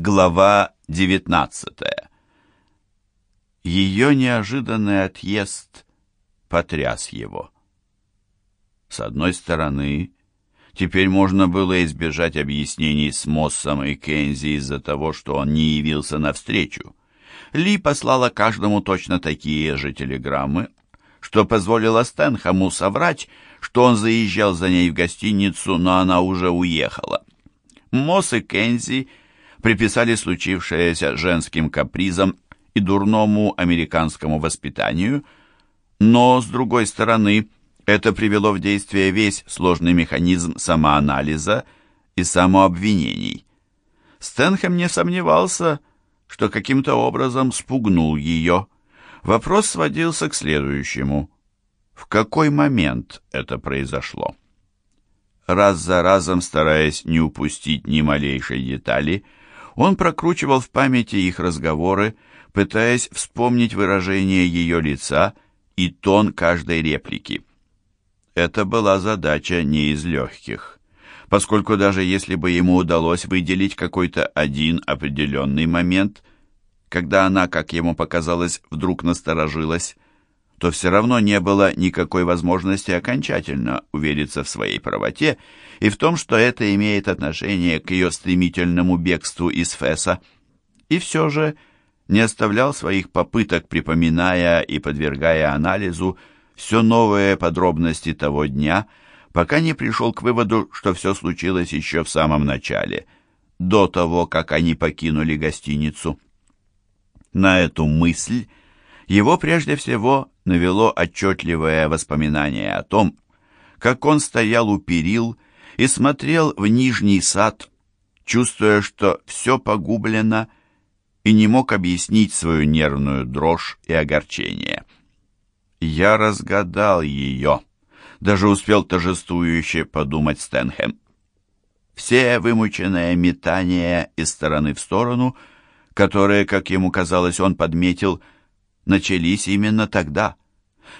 Глава 19 Ее неожиданный отъезд потряс его. С одной стороны, теперь можно было избежать объяснений с Моссом и Кензи из-за того, что он не явился навстречу. Ли послала каждому точно такие же телеграммы, что позволило Стэнхэму соврать, что он заезжал за ней в гостиницу, но она уже уехала. Мосс и Кензи – приписали случившееся женским капризам и дурному американскому воспитанию, но, с другой стороны, это привело в действие весь сложный механизм самоанализа и самообвинений. Стэнхэм не сомневался, что каким-то образом спугнул ее. Вопрос сводился к следующему. В какой момент это произошло? Раз за разом, стараясь не упустить ни малейшей детали, он прокручивал в памяти их разговоры, пытаясь вспомнить выражение ее лица и тон каждой реплики. Это была задача не из легких, поскольку даже если бы ему удалось выделить какой-то один определенный момент, когда она, как ему показалось, вдруг насторожилась, то все равно не было никакой возможности окончательно увериться в своей правоте и в том, что это имеет отношение к ее стремительному бегству из Феса. И все же не оставлял своих попыток, припоминая и подвергая анализу все новые подробности того дня, пока не пришел к выводу, что все случилось еще в самом начале, до того, как они покинули гостиницу. На эту мысль его прежде всего навело отчетливое воспоминание о том, как он стоял у перил и смотрел в нижний сад, чувствуя, что все погублено, и не мог объяснить свою нервную дрожь и огорчение. «Я разгадал ее», — даже успел торжествующе подумать Стэнхэм. Все вымученные метания из стороны в сторону, которые, как ему казалось, он подметил, — начались именно тогда.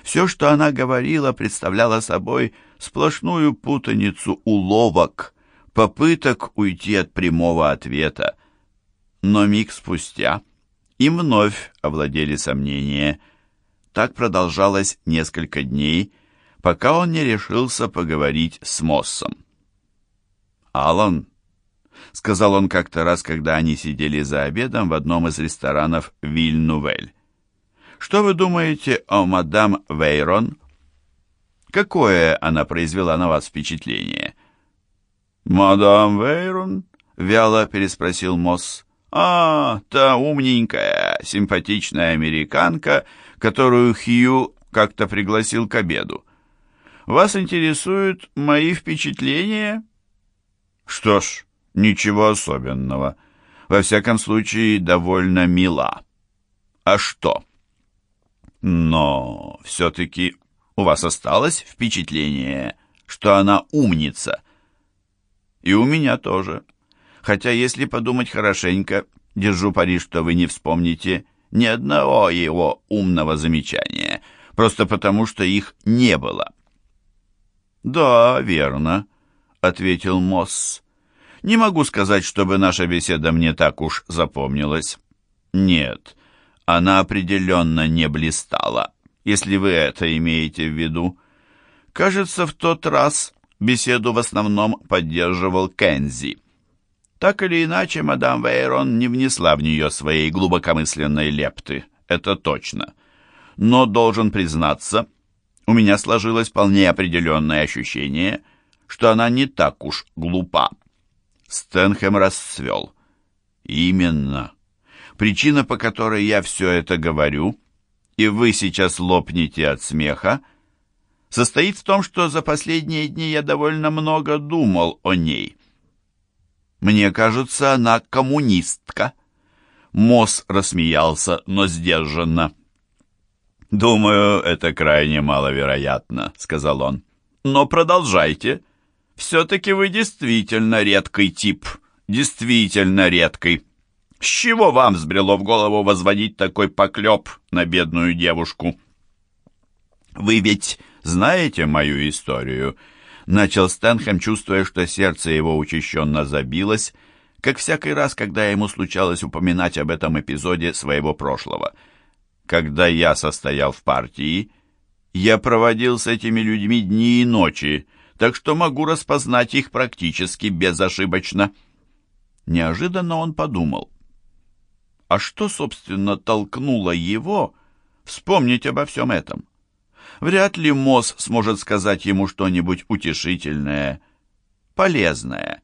Все, что она говорила, представляло собой сплошную путаницу уловок, попыток уйти от прямого ответа. Но миг спустя им вновь овладели сомнения. Так продолжалось несколько дней, пока он не решился поговорить с Моссом. «Алан», — сказал он как-то раз, когда они сидели за обедом в одном из ресторанов Виль-Нувель, что вы думаете о мадам Вейрон? Какое она произвела на вас впечатление? Мадам Вейрон? Вяло переспросил Мосс. А, та умненькая, симпатичная американка, которую Хью как-то пригласил к обеду. Вас интересуют мои впечатления? Что ж, ничего особенного. Во всяком случае, довольно мила. А что? Но все-таки у вас осталось впечатление, что она умница? И у меня тоже. Хотя, если подумать хорошенько, держу пари, что вы не вспомните ни одного его умного замечания, просто потому, что их не было. «Да, верно», — ответил Мосс. «Не могу сказать, чтобы наша беседа мне так уж запомнилась. Нет, она определенно не блистала, если вы это имеете в виду. Кажется, в тот раз беседу в основном поддерживал Кензи. Так или иначе, мадам Вейрон не внесла в нее своей глубокомысленной лепты, это точно. Но, должен признаться, у меня сложилось вполне определенное ощущение, что она не так уж глупа. Стэнхэм расцвел. Именно. Причина, по которой я все это говорю, и вы сейчас лопнете от смеха, состоит в том, что за последние дни я довольно много думал о ней. Мне кажется, она коммунистка. Мосс рассмеялся, но сдержанно. «Думаю, это крайне маловероятно», — сказал он. «Но продолжайте. Все-таки вы действительно редкий тип. Действительно редкий». С чего вам взбрело в голову возводить такой поклеп на бедную девушку? Вы ведь знаете мою историю?» Начал Стэнхэм, чувствуя, что сердце его учащенно забилось, как всякий раз, когда ему случалось упоминать об этом эпизоде своего прошлого. Когда я состоял в партии, я проводил с этими людьми дни и ночи, так что могу распознать их практически безошибочно. Неожиданно он подумал, а что, собственно, толкнуло его вспомнить обо всем этом? Вряд ли Мосс сможет сказать ему что-нибудь утешительное, полезное.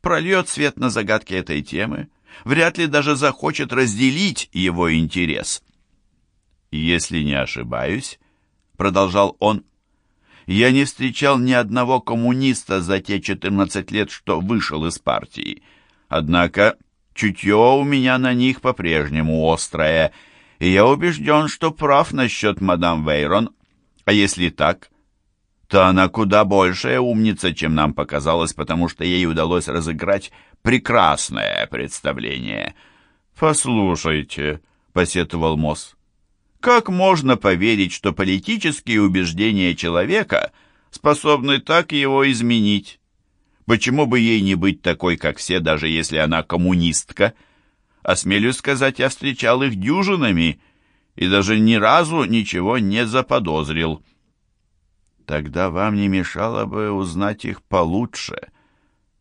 Прольет свет на загадки этой темы, вряд ли даже захочет разделить его интерес. «Если не ошибаюсь», — продолжал он, — «я не встречал ни одного коммуниста за те 14 лет, что вышел из партии. Однако чутье у меня на них по-прежнему острое, и я убежден, что прав насчет мадам Вейрон. А если так, то она куда большая умница, чем нам показалось, потому что ей удалось разыграть прекрасное представление. «Послушайте», — посетовал Мосс, — «как можно поверить, что политические убеждения человека способны так его изменить? Почему бы ей не быть такой, как все, даже если она коммунистка?» Осмелюсь сказать, я встречал их дюжинами и даже ни разу ничего не заподозрил. Тогда вам не мешало бы узнать их получше.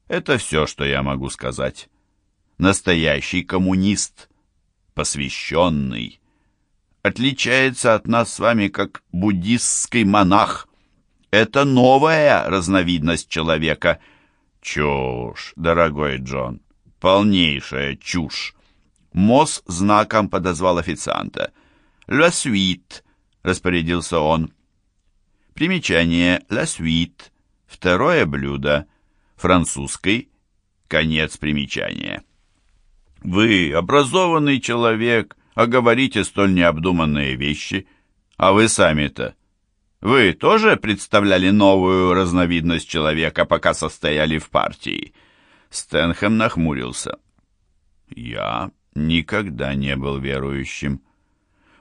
Это все, что я могу сказать. Настоящий коммунист, посвященный, отличается от нас с вами как буддистский монах. Это новая разновидность человека. Чушь, дорогой Джон, полнейшая чушь. Мосс знаком подозвал официанта. «Ла суит», — распорядился он. Примечание «Ла суит» — второе блюдо, французский, конец примечания. «Вы образованный человек, а говорите столь необдуманные вещи, а вы сами-то...» Вы тоже представляли новую разновидность человека, пока состояли в партии?» Стэнхэм нахмурился. «Я никогда не был верующим.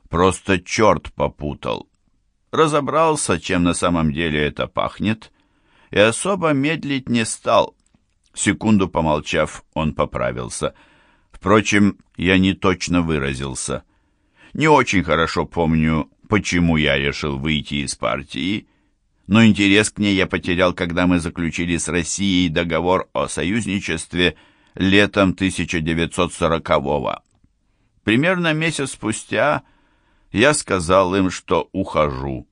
Просто черт попутал. Разобрался, чем на самом деле это пахнет, и особо медлить не стал. Секунду помолчав, он поправился. Впрочем, я не точно выразился. Не очень хорошо помню, почему я решил выйти из партии, но интерес к ней я потерял, когда мы заключили с Россией договор о союзничестве – летом 1940-го. Примерно месяц спустя я сказал им, что ухожу.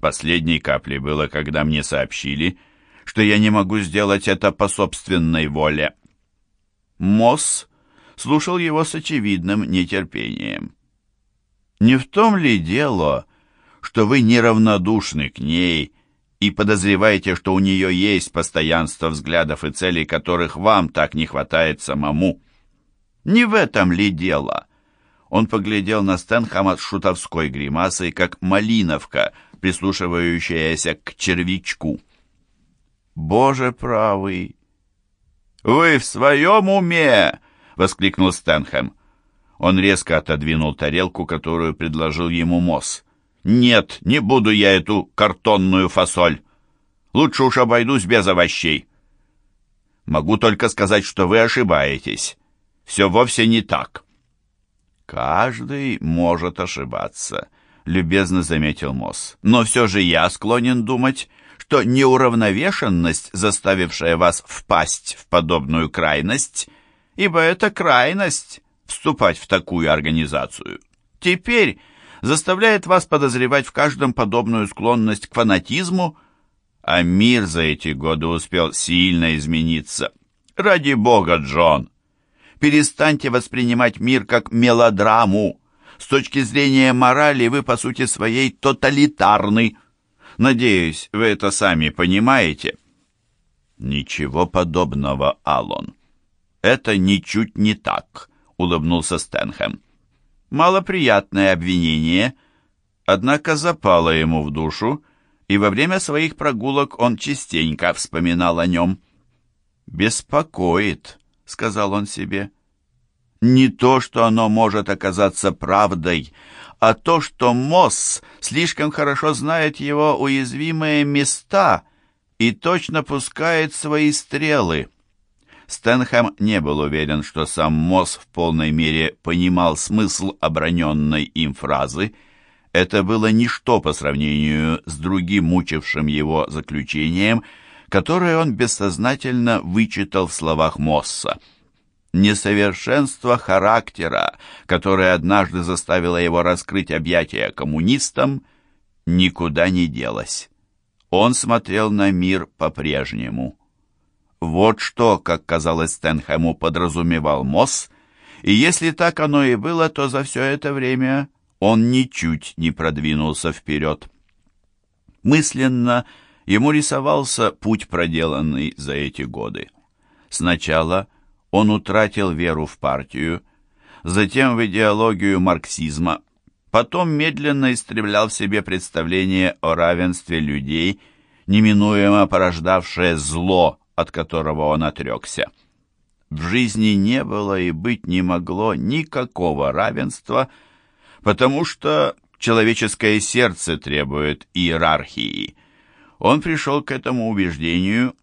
Последней каплей было, когда мне сообщили, что я не могу сделать это по собственной воле. Мосс слушал его с очевидным нетерпением. «Не в том ли дело, что вы неравнодушны к ней и подозреваете, что у нее есть постоянство взглядов и целей, которых вам так не хватает самому. Не в этом ли дело? Он поглядел на Стэнхэма с шутовской гримасой, как малиновка, прислушивающаяся к червячку. «Боже правый!» «Вы в своем уме!» — воскликнул Стэнхэм. Он резко отодвинул тарелку, которую предложил ему Мосс. «Нет, не буду я эту картонную фасоль. Лучше уж обойдусь без овощей». «Могу только сказать, что вы ошибаетесь. Все вовсе не так». «Каждый может ошибаться», — любезно заметил Мосс. «Но все же я склонен думать, что неуравновешенность, заставившая вас впасть в подобную крайность, ибо это крайность — вступать в такую организацию. Теперь заставляет вас подозревать в каждом подобную склонность к фанатизму, а мир за эти годы успел сильно измениться. Ради бога, Джон, перестаньте воспринимать мир как мелодраму. С точки зрения морали вы, по сути своей, тоталитарны. Надеюсь, вы это сами понимаете. Ничего подобного, Аллон. Это ничуть не так, улыбнулся Стэнхэм малоприятное обвинение, однако запало ему в душу, и во время своих прогулок он частенько вспоминал о нем. «Беспокоит», — сказал он себе. «Не то, что оно может оказаться правдой, а то, что Мосс слишком хорошо знает его уязвимые места и точно пускает свои стрелы». Стэнхэм не был уверен, что сам Мосс в полной мере понимал смысл оброненной им фразы. Это было ничто по сравнению с другим мучившим его заключением, которое он бессознательно вычитал в словах Мосса. Несовершенство характера, которое однажды заставило его раскрыть объятия коммунистам, никуда не делось. Он смотрел на мир по-прежнему. Вот что, как казалось Стэнхэму, подразумевал Мосс, и если так оно и было, то за все это время он ничуть не продвинулся вперед. Мысленно ему рисовался путь, проделанный за эти годы. Сначала он утратил веру в партию, затем в идеологию марксизма, потом медленно истреблял в себе представление о равенстве людей, неминуемо порождавшее зло, от которого он отрекся. В жизни не было и быть не могло никакого равенства, потому что человеческое сердце требует иерархии. Он пришел к этому убеждению,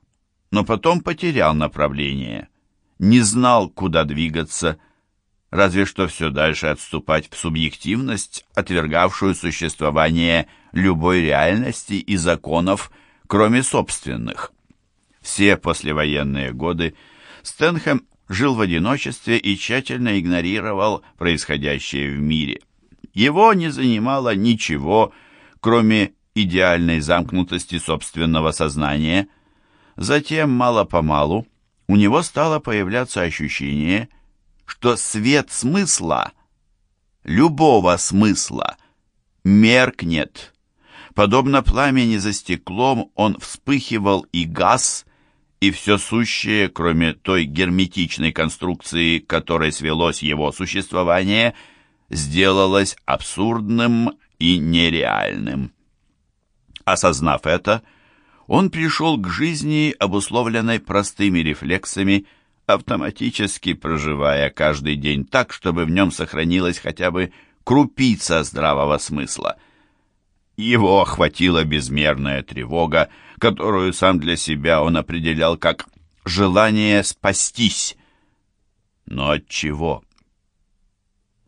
но потом потерял направление, не знал, куда двигаться, разве что все дальше отступать в субъективность, отвергавшую существование любой реальности и законов, кроме собственных. Все послевоенные годы Стэнхэм жил в одиночестве и тщательно игнорировал происходящее в мире. Его не занимало ничего, кроме идеальной замкнутости собственного сознания. Затем, мало-помалу, у него стало появляться ощущение, что свет смысла, любого смысла, меркнет. Подобно пламени за стеклом, он вспыхивал и гас, и все сущее, кроме той герметичной конструкции, которой свелось его существование, сделалось абсурдным и нереальным. Осознав это, он пришел к жизни, обусловленной простыми рефлексами, автоматически проживая каждый день так, чтобы в нем сохранилась хотя бы крупица здравого смысла. Его охватила безмерная тревога, которую сам для себя он определял как желание спастись. Но от чего?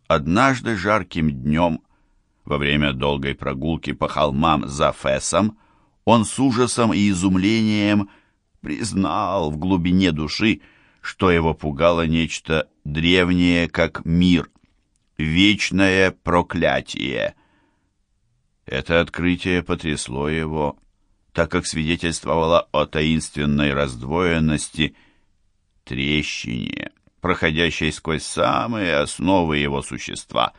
Однажды жарким днем, во время долгой прогулки по холмам за Фесом, он с ужасом и изумлением признал в глубине души, что его пугало нечто древнее, как мир, вечное проклятие. Это открытие потрясло его так как свидетельствовало о таинственной раздвоенности, трещине, проходящей сквозь самые основы его существа.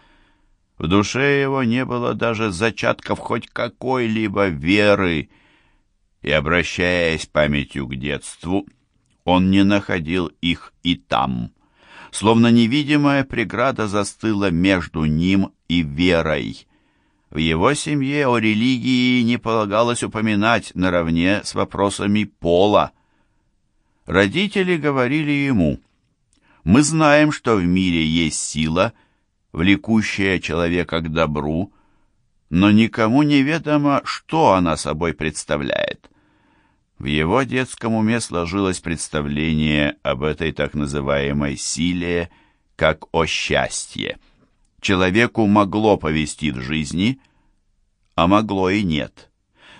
В душе его не было даже зачатков хоть какой-либо веры, и, обращаясь памятью к детству, он не находил их и там, словно невидимая преграда застыла между ним и верой. В его семье о религии не полагалось упоминать наравне с вопросами пола. Родители говорили ему, «Мы знаем, что в мире есть сила, влекущая человека к добру, но никому не ведомо, что она собой представляет». В его детском уме сложилось представление об этой так называемой силе, как о счастье. Человеку могло повести в жизни, а могло и нет.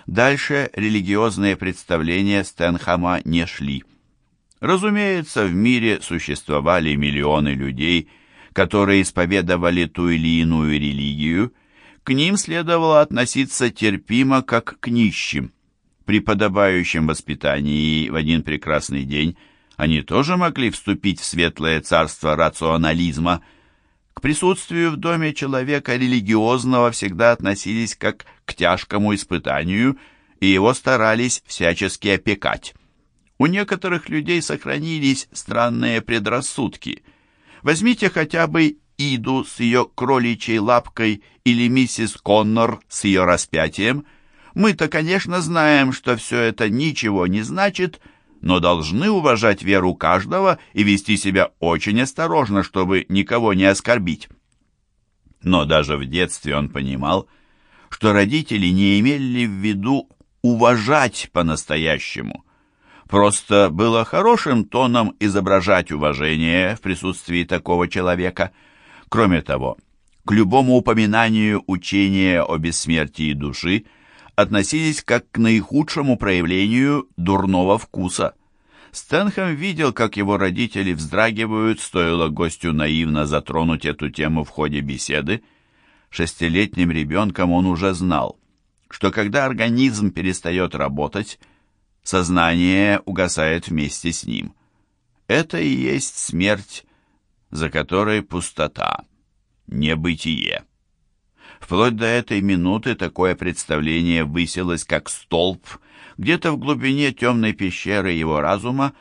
Дальше религиозные представления Стэнхама не шли. Разумеется, в мире существовали миллионы людей, которые исповедовали ту или иную религию, к ним следовало относиться терпимо, как к нищим. При подобающем воспитании в один прекрасный день они тоже могли вступить в светлое царство рационализма – к присутствию в доме человека религиозного всегда относились как к тяжкому испытанию, и его старались всячески опекать. У некоторых людей сохранились странные предрассудки. Возьмите хотя бы Иду с ее кроличьей лапкой или миссис Коннор с ее распятием. Мы-то, конечно, знаем, что все это ничего не значит, но должны уважать веру каждого и вести себя очень осторожно, чтобы никого не оскорбить. Но даже в детстве он понимал, что родители не имели в виду уважать по-настоящему. Просто было хорошим тоном изображать уважение в присутствии такого человека. Кроме того, к любому упоминанию учения о бессмертии души относились как к наихудшему проявлению дурного вкуса. Стэнхэм видел, как его родители вздрагивают, стоило гостю наивно затронуть эту тему в ходе беседы. Шестилетним ребенком он уже знал, что когда организм перестает работать, сознание угасает вместе с ним. Это и есть смерть, за которой пустота, небытие. Вплоть до этой минуты такое представление высилось как столб, где-то в глубине темной пещеры его разума,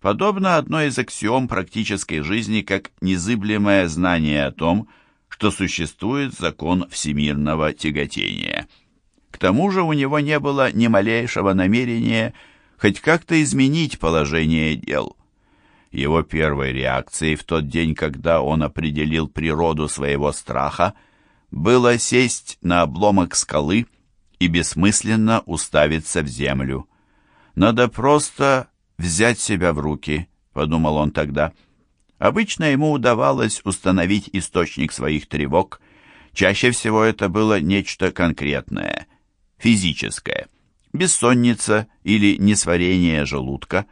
подобно одной из аксиом практической жизни, как незыблемое знание о том, что существует закон всемирного тяготения. К тому же у него не было ни малейшего намерения хоть как-то изменить положение дел. Его первой реакцией в тот день, когда он определил природу своего страха, было сесть на обломок скалы и бессмысленно уставиться в землю. «Надо просто взять себя в руки», — подумал он тогда. Обычно ему удавалось установить источник своих тревог. Чаще всего это было нечто конкретное, физическое, бессонница или несварение желудка.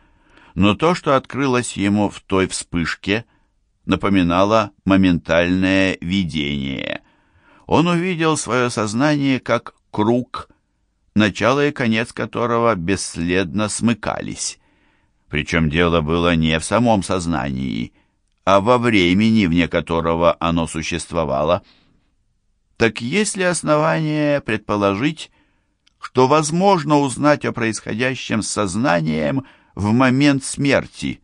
Но то, что открылось ему в той вспышке, напоминало моментальное видение. Он увидел свое сознание как круг, начало и конец которого бесследно смыкались. Причем дело было не в самом сознании, а во времени, вне которого оно существовало. Так есть ли основания предположить, что возможно узнать о происходящем с сознанием в момент смерти?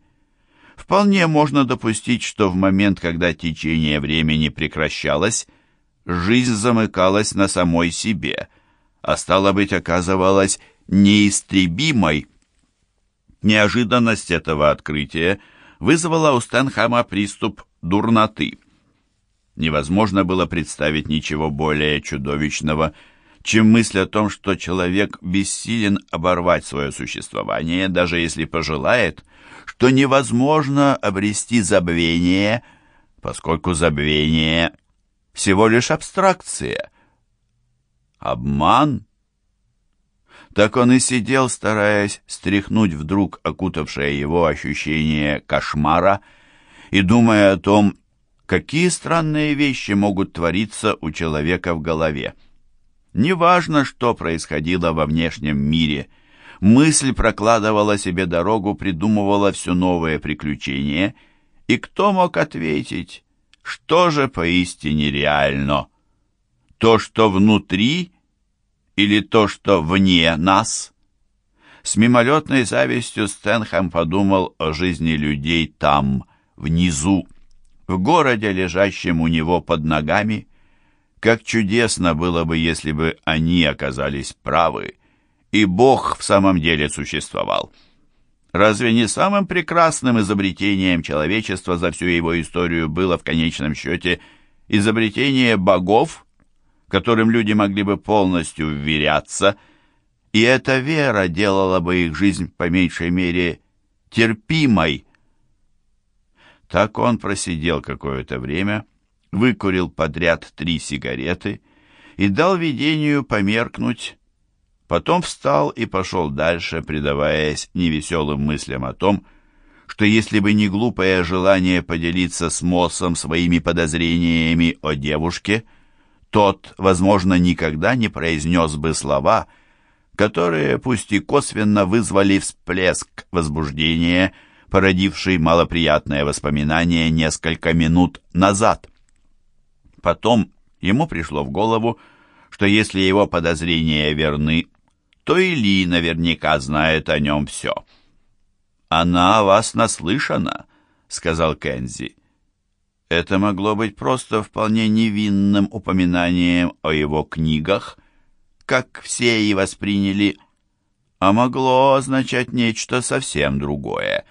Вполне можно допустить, что в момент, когда течение времени прекращалось, жизнь замыкалась на самой себе – а стало быть, оказывалась неистребимой. Неожиданность этого открытия вызвала у Стэнхэма приступ дурноты. Невозможно было представить ничего более чудовищного, чем мысль о том, что человек бессилен оборвать свое существование, даже если пожелает, что невозможно обрести забвение, поскольку забвение всего лишь абстракция – Обман? Так он и сидел, стараясь стряхнуть вдруг окутавшее его ощущение кошмара и думая о том, какие странные вещи могут твориться у человека в голове. Неважно, что происходило во внешнем мире, мысль прокладывала себе дорогу, придумывала все новые приключения, и кто мог ответить, что же поистине реально? То, что внутри, или то, что вне нас? С мимолетной завистью Стэнхэм подумал о жизни людей там, внизу, в городе, лежащем у него под ногами. Как чудесно было бы, если бы они оказались правы, и Бог в самом деле существовал. Разве не самым прекрасным изобретением человечества за всю его историю было в конечном счете изобретение богов, которым люди могли бы полностью вверяться, и эта вера делала бы их жизнь по меньшей мере терпимой. Так он просидел какое-то время, выкурил подряд три сигареты и дал видению померкнуть, потом встал и пошел дальше, предаваясь невеселым мыслям о том, что если бы не глупое желание поделиться с Моссом своими подозрениями о девушке – тот, возможно, никогда не произнес бы слова, которые, пусть и косвенно, вызвали всплеск возбуждения, породивший малоприятное воспоминание несколько минут назад. Потом ему пришло в голову, что если его подозрения верны, то Или наверняка знает о нем все. «Она о вас наслышана», — сказал Кензи. Это могло быть просто вполне невинным упоминанием о его книгах, как все и восприняли, а могло означать нечто совсем другое.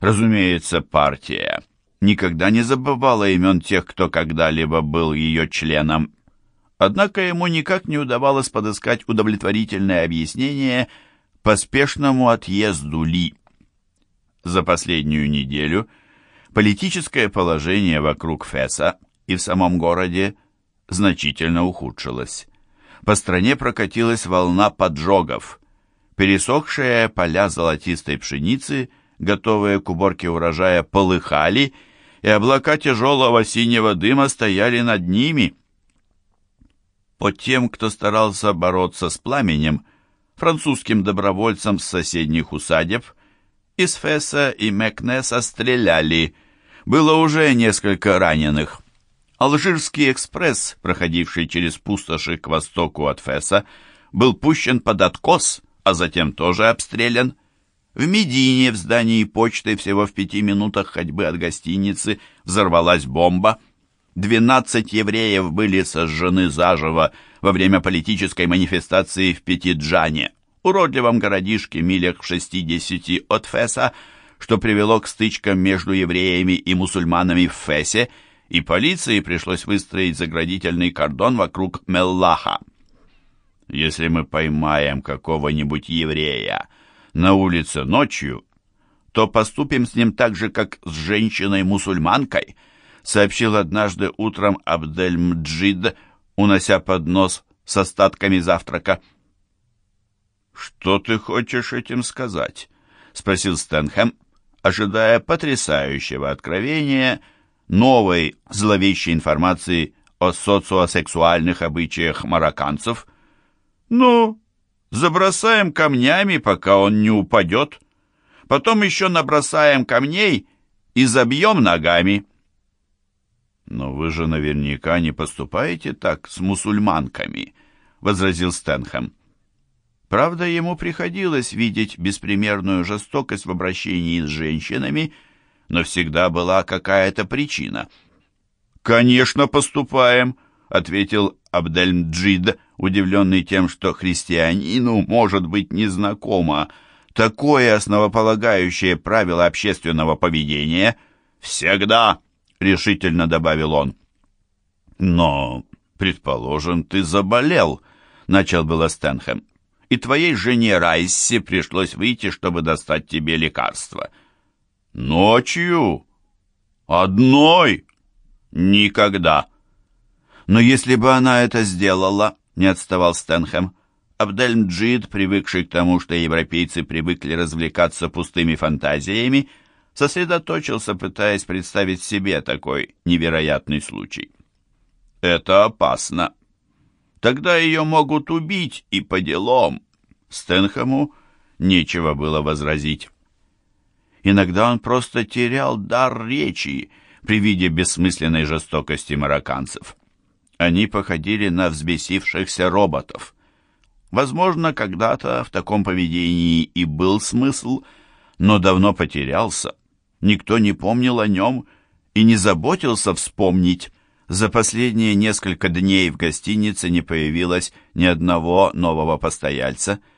Разумеется, партия никогда не забывала имен тех, кто когда-либо был ее членом. Однако ему никак не удавалось подыскать удовлетворительное объяснение, поспешному отъезду Ли. За последнюю неделю политическое положение вокруг Феса и в самом городе значительно ухудшилось. По стране прокатилась волна поджогов. Пересохшие поля золотистой пшеницы, готовые к уборке урожая, полыхали, и облака тяжелого синего дыма стояли над ними. По тем, кто старался бороться с пламенем, французским добровольцам с соседних усадеб, из Фесса и Мекнеса стреляли. Было уже несколько раненых. Алжирский экспресс, проходивший через пустоши к востоку от Фесса, был пущен под откос, а затем тоже обстрелян. В Медине, в здании почты, всего в пяти минутах ходьбы от гостиницы, взорвалась бомба. Двенадцать евреев были сожжены заживо во время политической манифестации в Пятиджане, уродливом городишке милях в шестидесяти от Феса, что привело к стычкам между евреями и мусульманами в Фесе, и полиции пришлось выстроить заградительный кордон вокруг Меллаха. Если мы поймаем какого-нибудь еврея на улице ночью, то поступим с ним так же, как с женщиной-мусульманкой, сообщил однажды утром Абдель-Мджид, унося поднос с остатками завтрака. «Что ты хочешь этим сказать?» — спросил Стэнхэм, ожидая потрясающего откровения — новой зловещей информации о социосексуальных обычаях марокканцев. «Ну, забросаем камнями, пока он не упадет. Потом еще набросаем камней и забьем ногами». «Но вы же наверняка не поступаете так с мусульманками», — возразил Стэнхэм. Правда, ему приходилось видеть беспримерную жестокость в обращении с женщинами, но всегда была какая-то причина. «Конечно, поступаем», — ответил Абдельмджид, удивленный тем, что христианину может быть незнакомо такое основополагающее правило общественного поведения. «Всегда», — решительно добавил он. «Но, предположим, ты заболел», — начал было Стэнхэм, «и твоей жене Райси пришлось выйти, чтобы достать тебе лекарство». Ночью? Одной? Никогда. Но если бы она это сделала, не отставал Стэнхэм, Абдельмджид, привыкший к тому, что европейцы привыкли развлекаться пустыми фантазиями, сосредоточился, пытаясь представить себе такой невероятный случай. Это опасно. Тогда ее могут убить и по делам. Стэнхэму нечего было возразить. Иногда он просто терял дар речи при виде бессмысленной жестокости марокканцев. Они походили на взбесившихся роботов. Возможно, когда-то в таком поведении и был смысл, но давно потерялся. Никто не помнил о нем и не заботился вспомнить. За последние несколько дней в гостинице не появилось ни одного нового постояльца –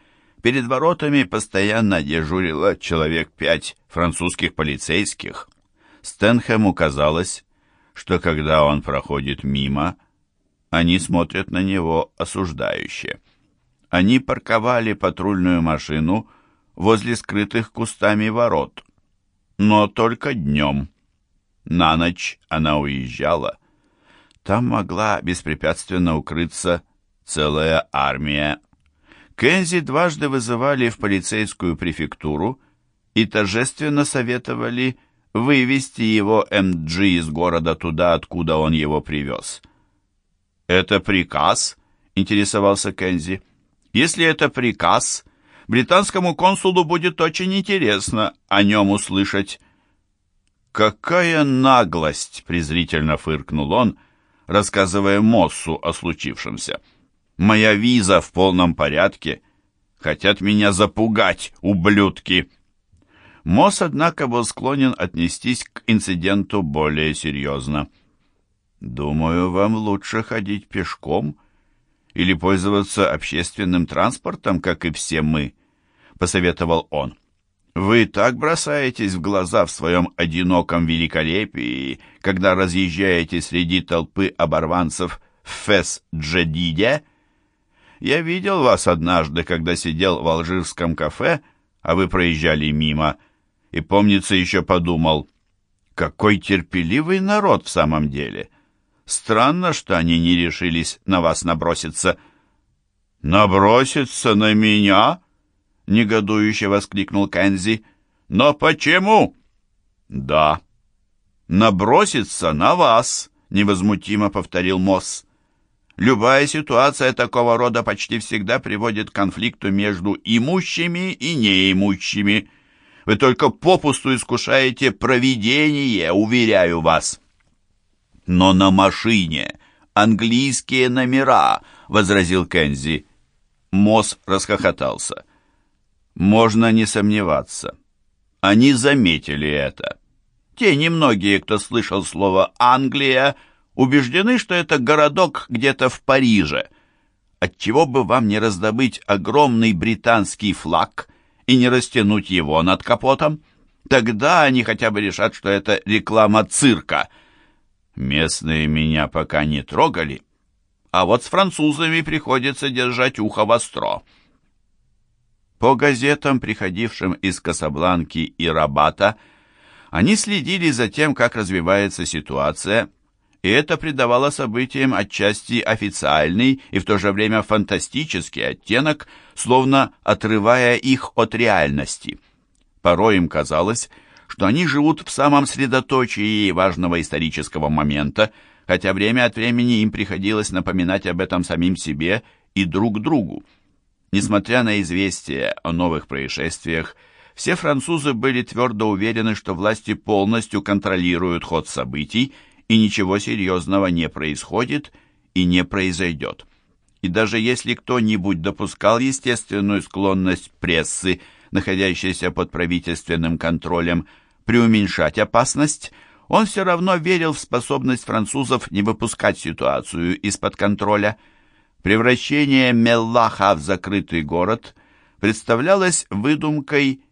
Перед воротами постоянно дежурило человек пять французских полицейских. Стэнхэму казалось, что когда он проходит мимо, они смотрят на него осуждающе. Они парковали патрульную машину возле скрытых кустами ворот, но только днем. На ночь она уезжала. Там могла беспрепятственно укрыться целая армия Кензи дважды вызывали в полицейскую префектуру и торжественно советовали вывести его МГ из города туда, откуда он его привез. «Это приказ?» — интересовался Кензи. «Если это приказ, британскому консулу будет очень интересно о нем услышать». «Какая наглость!» — презрительно фыркнул он, рассказывая Моссу о случившемся. Моя виза в полном порядке. Хотят меня запугать, ублюдки!» Мосс, однако, был склонен отнестись к инциденту более серьезно. «Думаю, вам лучше ходить пешком или пользоваться общественным транспортом, как и все мы», — посоветовал он. «Вы так бросаетесь в глаза в своем одиноком великолепии, когда разъезжаете среди толпы оборванцев в Фес-Джедиде?» Я видел вас однажды, когда сидел в алжирском кафе, а вы проезжали мимо, и, помнится, еще подумал, какой терпеливый народ в самом деле. Странно, что они не решились на вас наброситься». «Наброситься на меня?» — негодующе воскликнул Кензи. «Но почему?» «Да, наброситься на вас», — невозмутимо повторил Мосс. «Любая ситуация такого рода почти всегда приводит к конфликту между имущими и неимущими. Вы только попусту искушаете провидение, уверяю вас». «Но на машине английские номера», — возразил Кензи. Мосс расхохотался. «Можно не сомневаться. Они заметили это. Те немногие, кто слышал слово «Англия», убеждены, что это городок где-то в Париже. Отчего бы вам не раздобыть огромный британский флаг и не растянуть его над капотом? Тогда они хотя бы решат, что это реклама цирка. Местные меня пока не трогали, а вот с французами приходится держать ухо востро. По газетам, приходившим из Касабланки и Рабата, они следили за тем, как развивается ситуация, и это придавало событиям отчасти официальный и в то же время фантастический оттенок, словно отрывая их от реальности. Порой им казалось, что они живут в самом средоточии важного исторического момента, хотя время от времени им приходилось напоминать об этом самим себе и друг другу. Несмотря на известия о новых происшествиях, все французы были твердо уверены, что власти полностью контролируют ход событий, и ничего серьезного не происходит и не произойдет. И даже если кто-нибудь допускал естественную склонность прессы, находящейся под правительственным контролем, преуменьшать опасность, он все равно верил в способность французов не выпускать ситуацию из-под контроля. Превращение Меллаха в закрытый город представлялось выдумкой,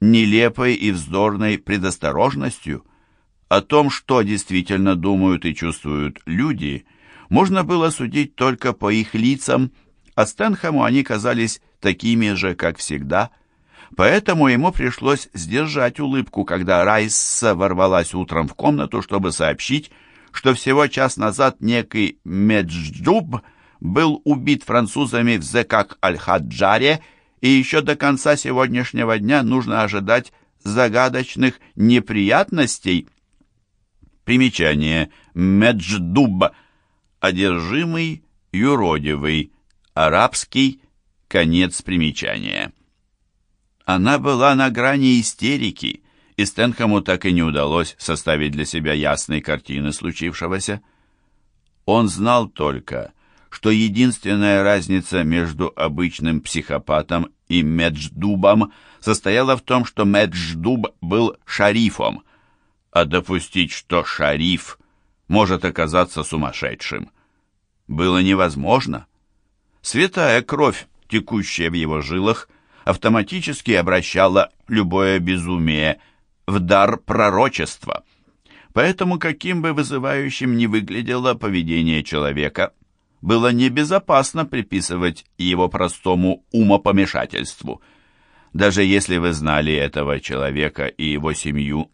нелепой и вздорной предосторожностью. О том, что действительно думают и чувствуют люди, можно было судить только по их лицам, а Стэнхэму они казались такими же, как всегда – Поэтому ему пришлось сдержать улыбку, когда Райса ворвалась утром в комнату, чтобы сообщить, что всего час назад некий Медждуб был убит французами в Зекак Аль-Хаджаре, и еще до конца сегодняшнего дня нужно ожидать загадочных неприятностей. Примечание. Медждуб. Одержимый, юродивый. Арабский. Конец примечания. Она была на грани истерики, и Стэнхэму так и не удалось составить для себя ясной картины случившегося. Он знал только, что единственная разница между обычным психопатом и Медждубом состояла в том, что Медждуб был шарифом, а допустить, что шариф может оказаться сумасшедшим, было невозможно. Святая кровь, текущая в его жилах, автоматически обращала любое безумие в дар пророчества. Поэтому, каким бы вызывающим ни выглядело поведение человека, было небезопасно приписывать его простому умопомешательству. Даже если вы знали этого человека и его семью,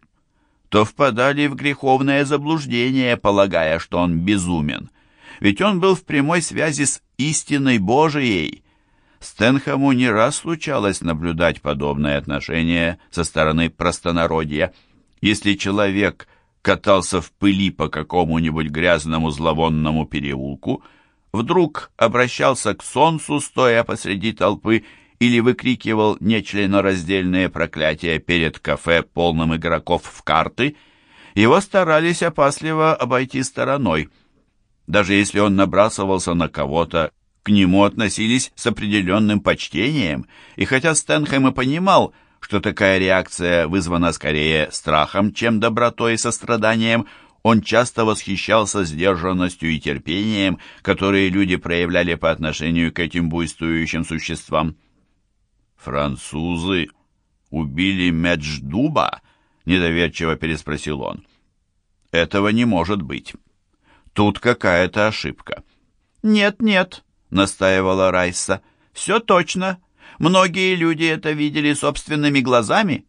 то впадали в греховное заблуждение, полагая, что он безумен. Ведь он был в прямой связи с истиной Божией, Стэнхэму не раз случалось наблюдать подобное отношение со стороны простонародья. Если человек катался в пыли по какому-нибудь грязному зловонному переулку, вдруг обращался к солнцу, стоя посреди толпы, или выкрикивал нечленораздельные проклятия перед кафе, полным игроков в карты, его старались опасливо обойти стороной. Даже если он набрасывался на кого-то к нему относились с определенным почтением, и хотя Стэнхэм и понимал, что такая реакция вызвана скорее страхом, чем добротой и состраданием, он часто восхищался сдержанностью и терпением, которые люди проявляли по отношению к этим буйствующим существам. «Французы убили Медждуба?» — недоверчиво переспросил он. «Этого не может быть. Тут какая-то ошибка». «Нет, нет», настаивала Райса. «Все точно. Многие люди это видели собственными глазами».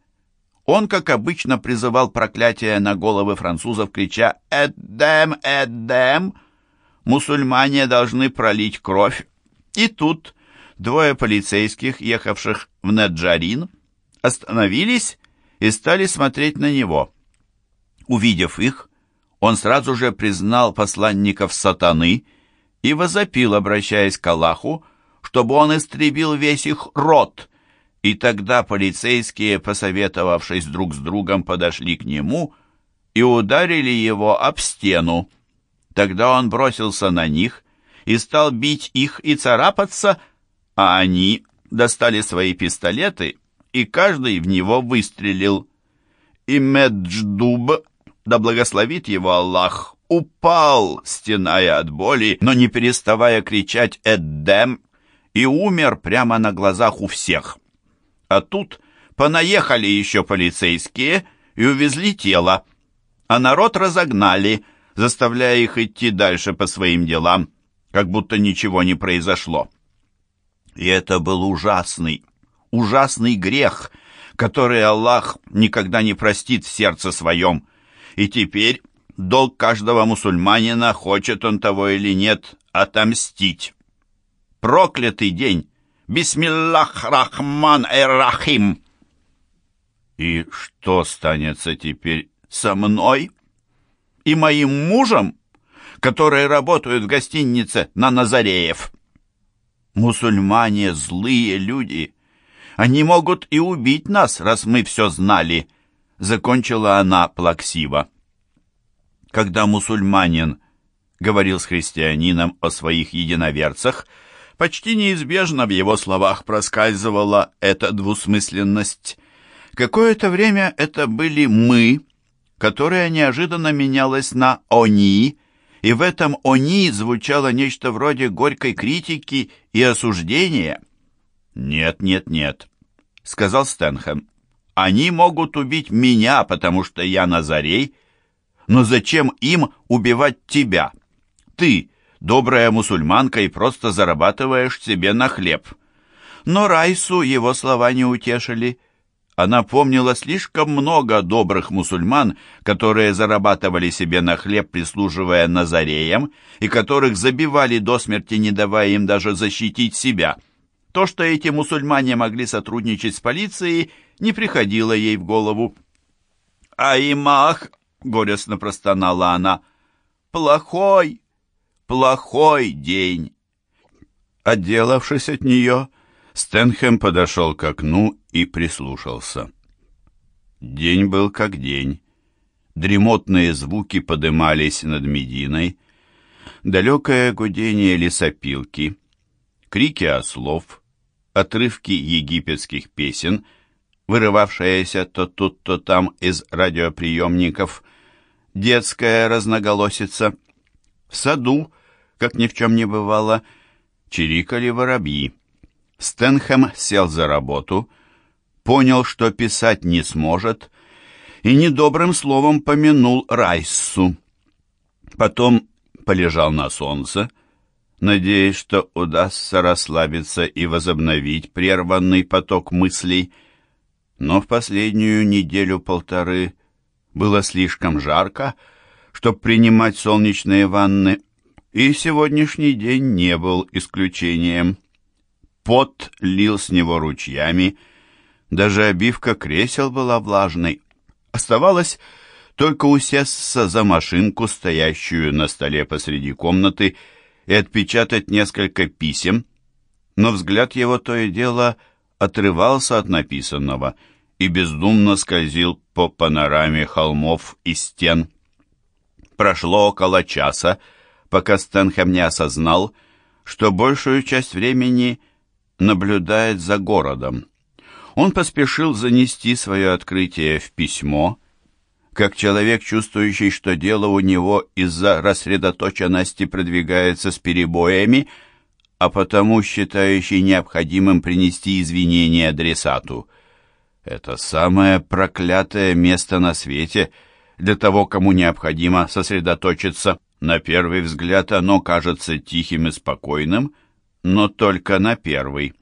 Он, как обычно, призывал проклятие на головы французов, крича «Эдем, Эдем!» Мусульмане должны пролить кровь. И тут двое полицейских, ехавших в Наджарин, остановились и стали смотреть на него. Увидев их, он сразу же признал посланников сатаны и возопил, обращаясь к Аллаху, чтобы он истребил весь их род – и тогда полицейские, посоветовавшись друг с другом, подошли к нему и ударили его об стену. Тогда он бросился на них и стал бить их и царапаться, а они достали свои пистолеты, и каждый в него выстрелил. И Медждуб, да благословит его Аллах, упал, стеная от боли, но не переставая кричать «Эддем!» и умер прямо на глазах у всех. А тут понаехали еще полицейские и увезли тело, а народ разогнали, заставляя их идти дальше по своим делам, как будто ничего не произошло. И это был ужасный, ужасный грех, который Аллах никогда не простит в сердце своем. И теперь долг каждого мусульманина, хочет он того или нет, отомстить. Проклятый день! Бисмиллах рахман эр-рахим. И что станется теперь со мной и моим мужем, которые работают в гостинице на Назареев? Мусульмане злые люди. Они могут и убить нас, раз мы все знали, закончила она плаксиво. Когда мусульманин говорил с христианином о своих единоверцах, Почти неизбежно в его словах проскальзывала эта двусмысленность. Какое-то время это были «мы», которое неожиданно менялось на «они», и в этом «они» звучало нечто вроде горькой критики и осуждения. «Нет, нет, нет», — сказал Стэнхэм. «Они могут убить меня, потому что я Назарей, но зачем им убивать тебя? Ты, добрая мусульманка и просто зарабатываешь себе на хлеб. Но Райсу его слова не утешили. Она помнила слишком много добрых мусульман, которые зарабатывали себе на хлеб, прислуживая Назареям, и которых забивали до смерти, не давая им даже защитить себя. То, что эти мусульмане могли сотрудничать с полицией, не приходило ей в голову. «Аймах!» — горестно простонала она. «Плохой!» плохой день. Отделавшись от нее, Стэнхэм подошел к окну и прислушался. День был как день. Дремотные звуки подымались над Мединой, далекое гудение лесопилки, крики ослов, отрывки египетских песен, вырывавшиеся то тут, то там из радиоприемников, детская разноголосица — в саду, как ни в чем не бывало, чирикали воробьи. Стэнхэм сел за работу, понял, что писать не сможет, и недобрым словом помянул Райссу. Потом полежал на солнце, надеясь, что удастся расслабиться и возобновить прерванный поток мыслей. Но в последнюю неделю-полторы было слишком жарко, чтобы принимать солнечные ванны, и сегодняшний день не был исключением. Пот лил с него ручьями, даже обивка кресел была влажной. Оставалось только усесться за машинку, стоящую на столе посреди комнаты, и отпечатать несколько писем, но взгляд его то и дело отрывался от написанного и бездумно скользил по панораме холмов и стен. Прошло около часа, пока Стэнхэм не осознал, что большую часть времени наблюдает за городом. Он поспешил занести свое открытие в письмо, как человек, чувствующий, что дело у него из-за рассредоточенности продвигается с перебоями, а потому считающий необходимым принести извинения адресату. Это самое проклятое место на свете — для того, кому необходимо сосредоточиться. На первый взгляд оно кажется тихим и спокойным, но только на первый.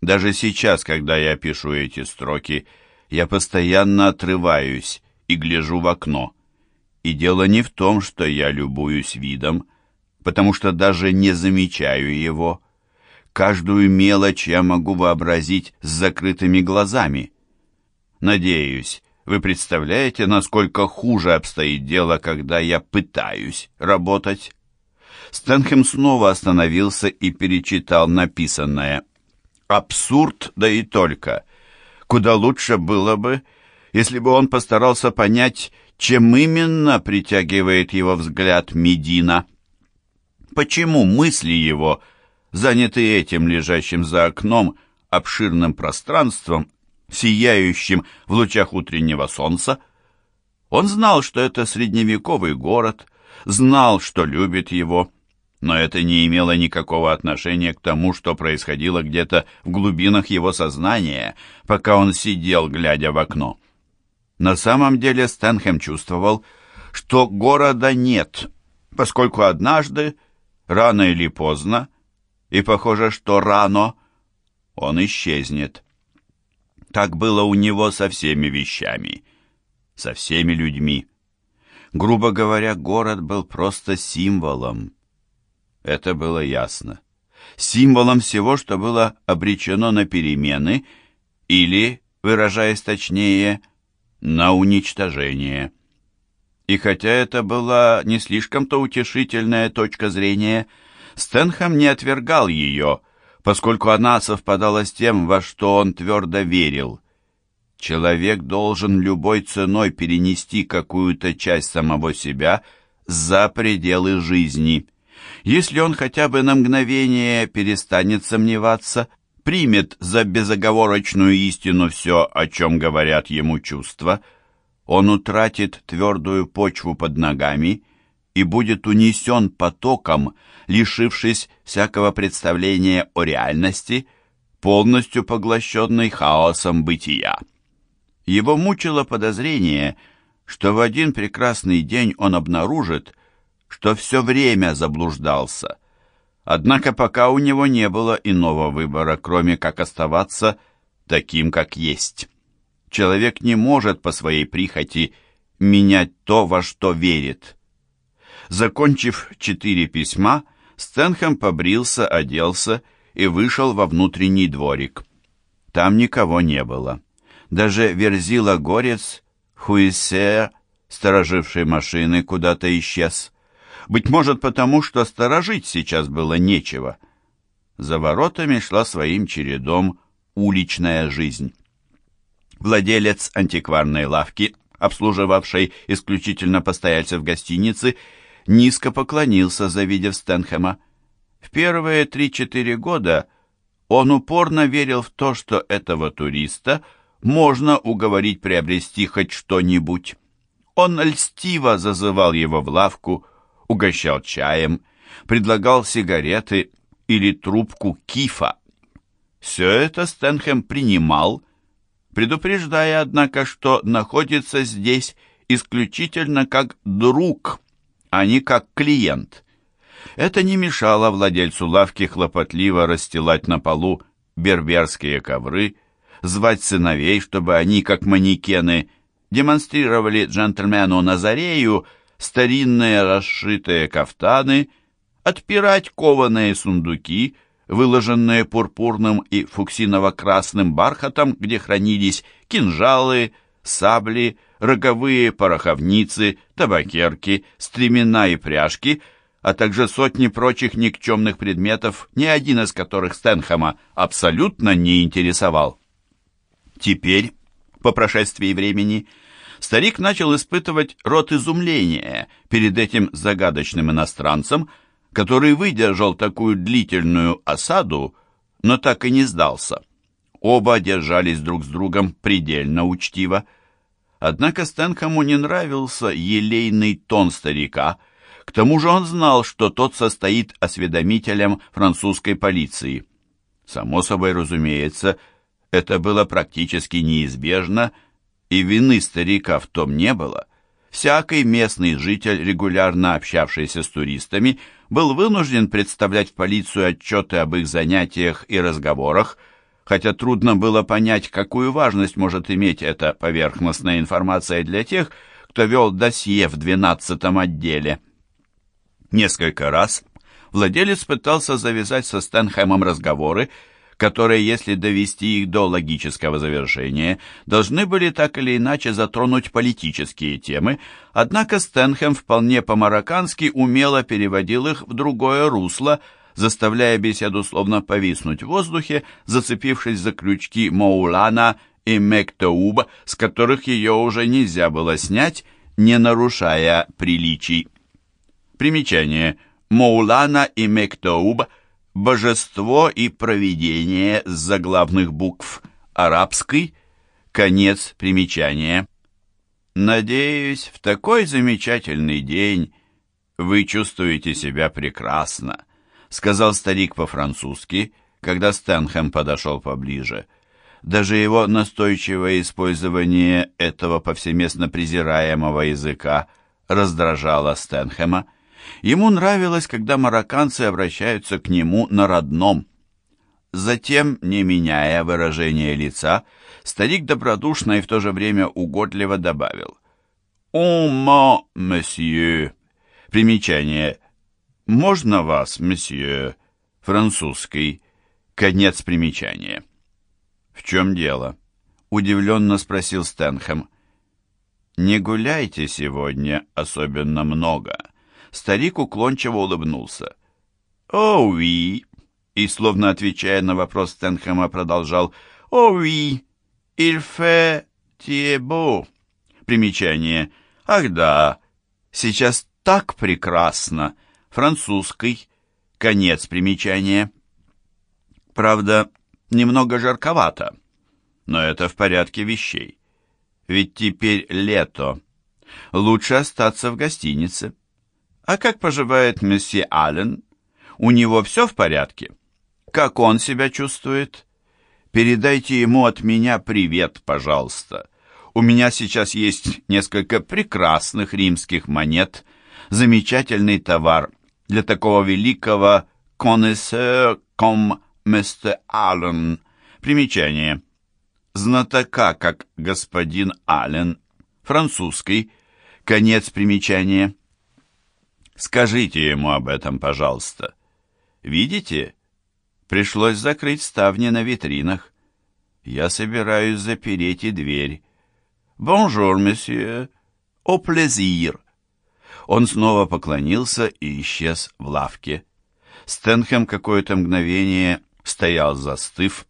Даже сейчас, когда я пишу эти строки, я постоянно отрываюсь и гляжу в окно. И дело не в том, что я любуюсь видом, потому что даже не замечаю его. Каждую мелочь я могу вообразить с закрытыми глазами. Надеюсь, вы представляете, насколько хуже обстоит дело, когда я пытаюсь работать? Стэнхэм снова остановился и перечитал написанное. Абсурд, да и только. Куда лучше было бы, если бы он постарался понять, чем именно притягивает его взгляд Медина. Почему мысли его, заняты этим лежащим за окном, обширным пространством, сияющим в лучах утреннего солнца? Он знал, что это средневековый город, знал, что любит его, но это не имело никакого отношения к тому, что происходило где-то в глубинах его сознания, пока он сидел, глядя в окно. На самом деле Стэнхэм чувствовал, что города нет, поскольку однажды, рано или поздно, и похоже, что рано, он исчезнет. Так было у него со всеми вещами, со всеми людьми. Грубо говоря, город был просто символом, это было ясно. Символом всего, что было обречено на перемены или, выражаясь точнее, на уничтожение. И хотя это была не слишком-то утешительная точка зрения, Стэнхэм не отвергал ее, поскольку она совпадала с тем, во что он твердо верил. Человек должен любой ценой перенести какую-то часть самого себя за пределы жизни. Если он хотя бы на мгновение перестанет сомневаться, примет за безоговорочную истину все, о чем говорят ему чувства, он утратит твердую почву под ногами и будет унесен потоком, лишившись всякого представления о реальности, полностью поглощенный хаосом бытия. Его мучило подозрение, что в один прекрасный день он обнаружит, что все время заблуждался. Однако пока у него не было иного выбора, кроме как оставаться таким, как есть. Человек не может по своей прихоти менять то, во что верит. Закончив четыре письма, Стэнхэм побрился, оделся и вышел во внутренний дворик. Там никого не было. Даже Верзила Горец, Хуисер, стороживший машины, куда-то исчез. Быть может, потому что сторожить сейчас было нечего. За воротами шла своим чередом уличная жизнь. Владелец антикварной лавки, обслуживавшей исключительно постояльцев гостиницы, низко поклонился, завидев Стэнхэма. В первые три-четыре года он упорно верил в то, что этого туриста можно уговорить приобрести хоть что-нибудь. Он льстиво зазывал его в лавку, угощал чаем, предлагал сигареты или трубку кифа. Все это Стэнхэм принимал, предупреждая, однако, что находится здесь исключительно как друг, а не как клиент. Это не мешало владельцу лавки хлопотливо расстилать на полу берберские ковры, звать сыновей, чтобы они, как манекены, демонстрировали джентльмену Назарею старинные расшитые кафтаны, отпирать кованые сундуки, выложенные пурпурным и фуксиново-красным бархатом, где хранились кинжалы, сабли, роговые пороховницы, табакерки, стремена и пряжки, а также сотни прочих никчемных предметов, ни один из которых Стэнхэма абсолютно не интересовал. Теперь, по прошествии времени, старик начал испытывать рот изумления перед этим загадочным иностранцем, который выдержал такую длительную осаду, но так и не сдался. Оба держались друг с другом предельно учтиво. Однако Стэнхэму не нравился елейный тон старика, к тому же он знал, что тот состоит осведомителем французской полиции. Само собой разумеется, это было практически неизбежно – и вины старика в том не было, всякий местный житель, регулярно общавшийся с туристами, был вынужден представлять в полицию отчеты об их занятиях и разговорах, хотя трудно было понять, какую важность может иметь эта поверхностная информация для тех, кто вел досье в 12-м отделе. Несколько раз владелец пытался завязать со Стэнхэмом разговоры, которые, если довести их до логического завершения, должны были так или иначе затронуть политические темы, однако Стэнхэм вполне по-мароккански умело переводил их в другое русло, заставляя беседу словно повиснуть в воздухе, зацепившись за крючки Моулана и Мектоуба, с которых ее уже нельзя было снять, не нарушая приличий. Примечание. Моулана и Мектоуб – божество и провидение с заглавных букв арабской, конец примечания. Надеюсь, в такой замечательный день вы чувствуете себя прекрасно, сказал старик по-французски, когда Стэнхэм подошел поближе. Даже его настойчивое использование этого повсеместно презираемого языка раздражало Стэнхэма. Ему нравилось, когда марокканцы обращаются к нему на родном. Затем, не меняя выражение лица, старик добродушно и в то же время угодливо добавил. «Ума, месье!» Примечание. «Можно вас, месье?» Французский. Конец примечания. «В чем дело?» — удивленно спросил Стэнхэм. «Не гуляйте сегодня особенно много». Старик уклончиво улыбнулся. «О, уи!» И, словно отвечая на вопрос Стэнхэма, продолжал. «О, уи! Il fait beau!» Примечание. «Ах да! Сейчас так прекрасно!» Французский. Конец примечания. Правда, немного жарковато, но это в порядке вещей. Ведь теперь лето. Лучше остаться в гостинице. А как поживает месье Аллен? У него все в порядке? Как он себя чувствует? Передайте ему от меня привет, пожалуйста. У меня сейчас есть несколько прекрасных римских монет, замечательный товар для такого великого коннессeur, ком мистер Аллен. Примечание. Знатока, как господин Аллен. Французский. Конец примечания. Скажите ему об этом, пожалуйста. Видите? Пришлось закрыть ставни на витринах. Я собираюсь запереть и дверь. «Bonjour, monsieur. Au plaisir». Он снова поклонился и исчез в лавке. Стэнхэм какое-то мгновение стоял застыв,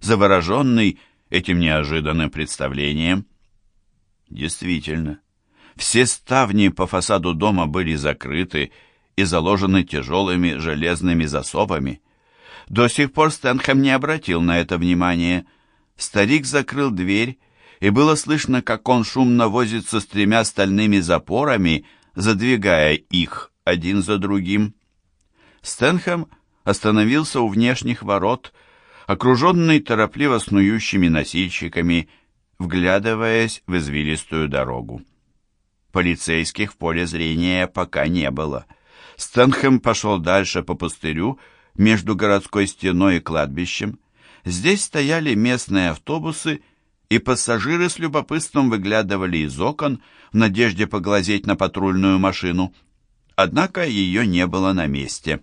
завороженный этим неожиданным представлением. Действительно, все ставни по фасаду дома были закрыты и заложены тяжелыми железными засовами. До сих пор Стэнхэм не обратил на это внимания. Старик закрыл дверь, и было слышно, как он шумно возится с тремя стальными запорами, задвигая их один за другим. Стэнхэм остановился у внешних ворот, окруженный торопливо снующими носильщиками, вглядываясь в извилистую дорогу. Полицейских в поле зрения пока не было. Стэнхэм пошел дальше по пустырю, между городской стеной и кладбищем. Здесь стояли местные автобусы, и пассажиры с любопытством выглядывали из окон в надежде поглазеть на патрульную машину. Однако ее не было на месте.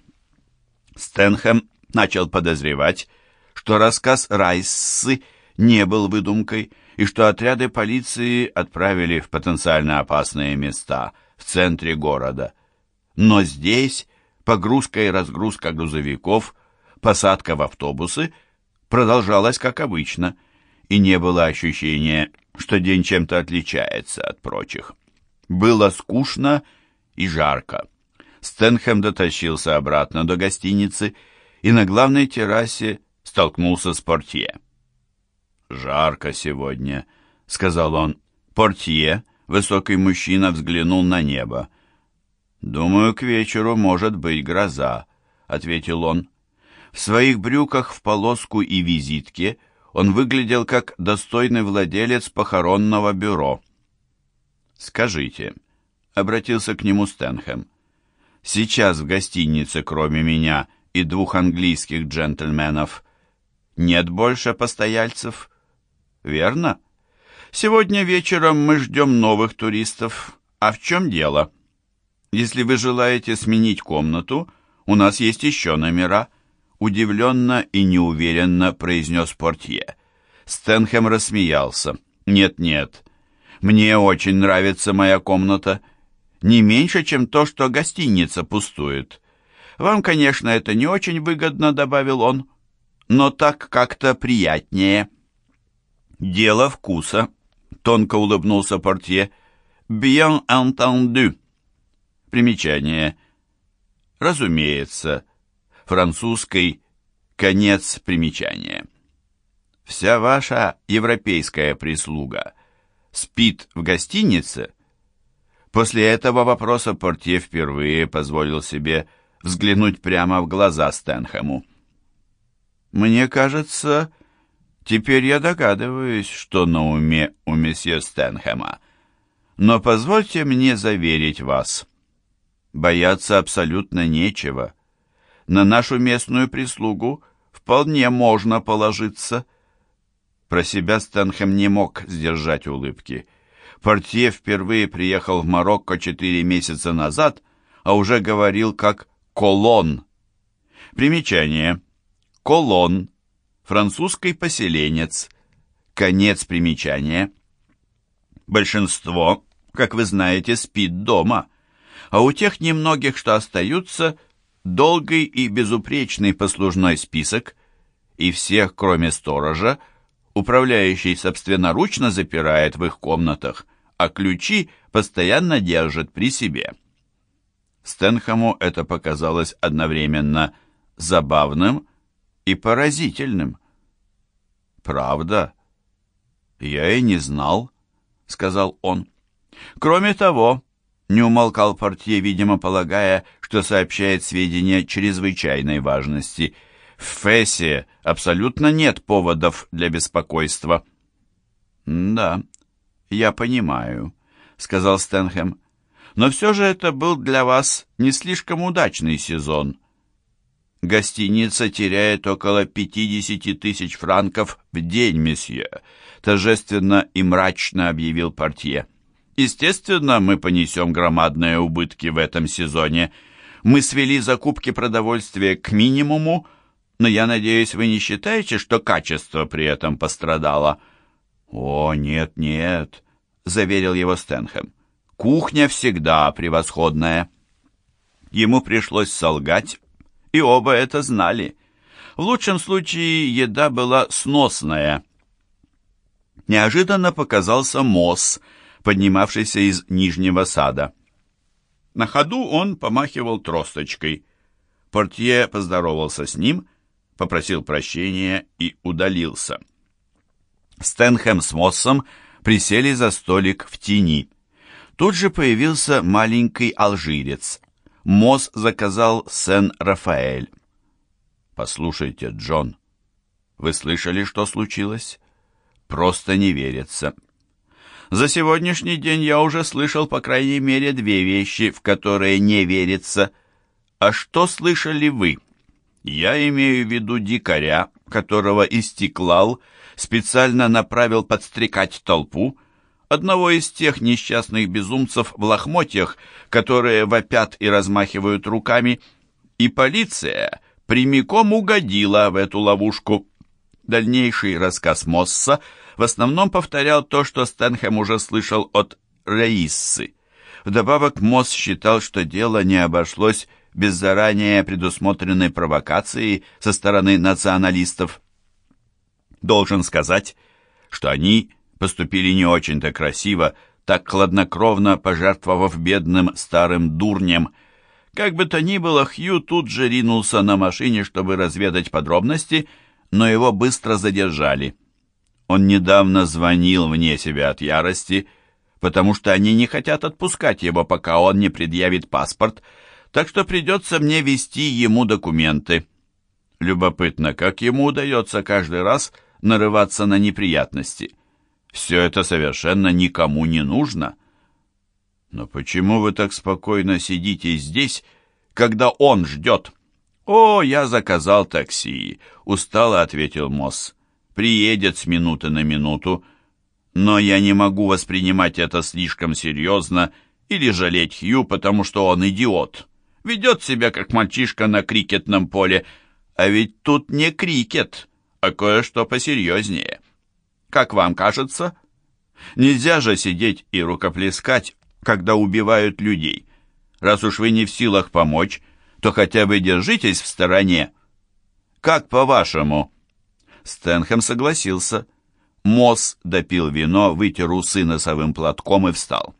Стэнхэм начал подозревать, что рассказ Райссы не был выдумкой, и что отряды полиции отправили в потенциально опасные места в центре города. Но здесь погрузка и разгрузка грузовиков, посадка в автобусы продолжалась как обычно, и не было ощущения, что день чем-то отличается от прочих. Было скучно и жарко. Стэнхэм дотащился обратно до гостиницы и на главной террасе столкнулся с портье. «Жарко сегодня», — сказал он. Портье, высокий мужчина, взглянул на небо. «Думаю, к вечеру может быть гроза», — ответил он. В своих брюках в полоску и визитке он выглядел как достойный владелец похоронного бюро. «Скажите», обратился к нему Стэнхэм. Сейчас в гостинице, кроме меня и двух английских джентльменов, нет больше постояльцев. Верно? Сегодня вечером мы ждем новых туристов. А в чем дело? Если вы желаете сменить комнату, у нас есть еще номера. Удивленно и неуверенно произнес портье. Стэнхэм рассмеялся. «Нет-нет, мне очень нравится моя комната. Не меньше, чем то, что гостиница пустует. Вам, конечно, это не очень выгодно», — добавил он, «но так как-то приятнее». «Дело вкуса», — тонко улыбнулся портье. «Bien entendu». Примечание. Разумеется. Французской конец примечания. Вся ваша европейская прислуга спит в гостинице? После этого вопроса портье впервые позволил себе взглянуть прямо в глаза Стэнхэму. «Мне кажется, теперь я догадываюсь, что на уме у месье Стэнхэма. Но позвольте мне заверить вас, бояться абсолютно нечего. На нашу местную прислугу вполне можно положиться». Про себя Стэнхэм не мог сдержать улыбки. Портье впервые приехал в Марокко четыре месяца назад, а уже говорил как «колон». Примечание. «Колон». Французский поселенец. Конец примечания. Большинство, как вы знаете, спит дома, а у тех немногих, что остаются, долгий и безупречный послужной список, и всех, кроме сторожа, Управляющий собственноручно запирает в их комнатах, а ключи постоянно держит при себе. Стэнхэму это показалось одновременно забавным и поразительным. «Правда? Я и не знал», — сказал он. «Кроме того», — не умолкал портье, видимо, полагая, что сообщает сведения чрезвычайной важности — в Фессе абсолютно нет поводов для беспокойства. «Да, я понимаю», — сказал Стэнхэм. «Но все же это был для вас не слишком удачный сезон. Гостиница теряет около 50 тысяч франков в день, месье», — торжественно и мрачно объявил портье. «Естественно, мы понесем громадные убытки в этом сезоне. Мы свели закупки продовольствия к минимуму, но я надеюсь, вы не считаете, что качество при этом пострадало?» «О, нет, нет», — заверил его Стэнхэм. «Кухня всегда превосходная». Ему пришлось солгать, и оба это знали. В лучшем случае еда была сносная. Неожиданно показался Мосс, поднимавшийся из нижнего сада. На ходу он помахивал тросточкой. Портье поздоровался с ним попросил прощения и удалился. Стэнхэм с Моссом присели за столик в тени. Тут же появился маленький алжирец. Мосс заказал Сен-Рафаэль. «Послушайте, Джон, вы слышали, что случилось? Просто не верится. За сегодняшний день я уже слышал по крайней мере две вещи, в которые не верится. А что слышали вы?» Я имею в виду дикаря, которого Истеклал специально направил подстрекать толпу, одного из тех несчастных безумцев в лохмотьях, которые вопят и размахивают руками, и полиция прямиком угодила в эту ловушку. Дальнейший рассказ Мосса в основном повторял то, что Стэнхэм уже слышал от Раиссы. Вдобавок Мосс считал, что дело не обошлось без заранее предусмотренной провокации со стороны националистов. Должен сказать, что они поступили не очень-то красиво, так хладнокровно пожертвовав бедным старым дурнем. Как бы то ни было, Хью тут же ринулся на машине, чтобы разведать подробности, но его быстро задержали. Он недавно звонил вне себя от ярости, потому что они не хотят отпускать его, пока он не предъявит паспорт, так что придется мне вести ему документы. Любопытно, как ему удается каждый раз нарываться на неприятности. Все это совершенно никому не нужно. Но почему вы так спокойно сидите здесь, когда он ждет? О, я заказал такси, устало ответил Мосс. Приедет с минуты на минуту. Но я не могу воспринимать это слишком серьезно или жалеть Хью, потому что он идиот. Ведет себя как мальчишка на крикетном поле. А ведь тут не крикет, а кое-что посерьезнее. Как вам кажется? Нельзя же сидеть и рукоплескать, когда убивают людей. Раз уж вы не в силах помочь, то хотя бы держитесь в стороне. Как по-вашему?» Стэнхэм согласился. Мосс допил вино, вытер усы носовым платком и встал.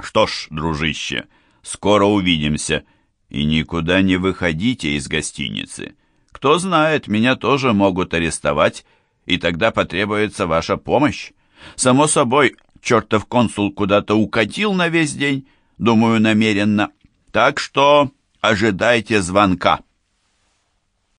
«Что ж, дружище, скоро увидимся. И никуда не выходите из гостиницы. Кто знает, меня тоже могут арестовать, и тогда потребуется ваша помощь. Само собой, чертов консул куда-то укатил на весь день, думаю, намеренно. Так что ожидайте звонка».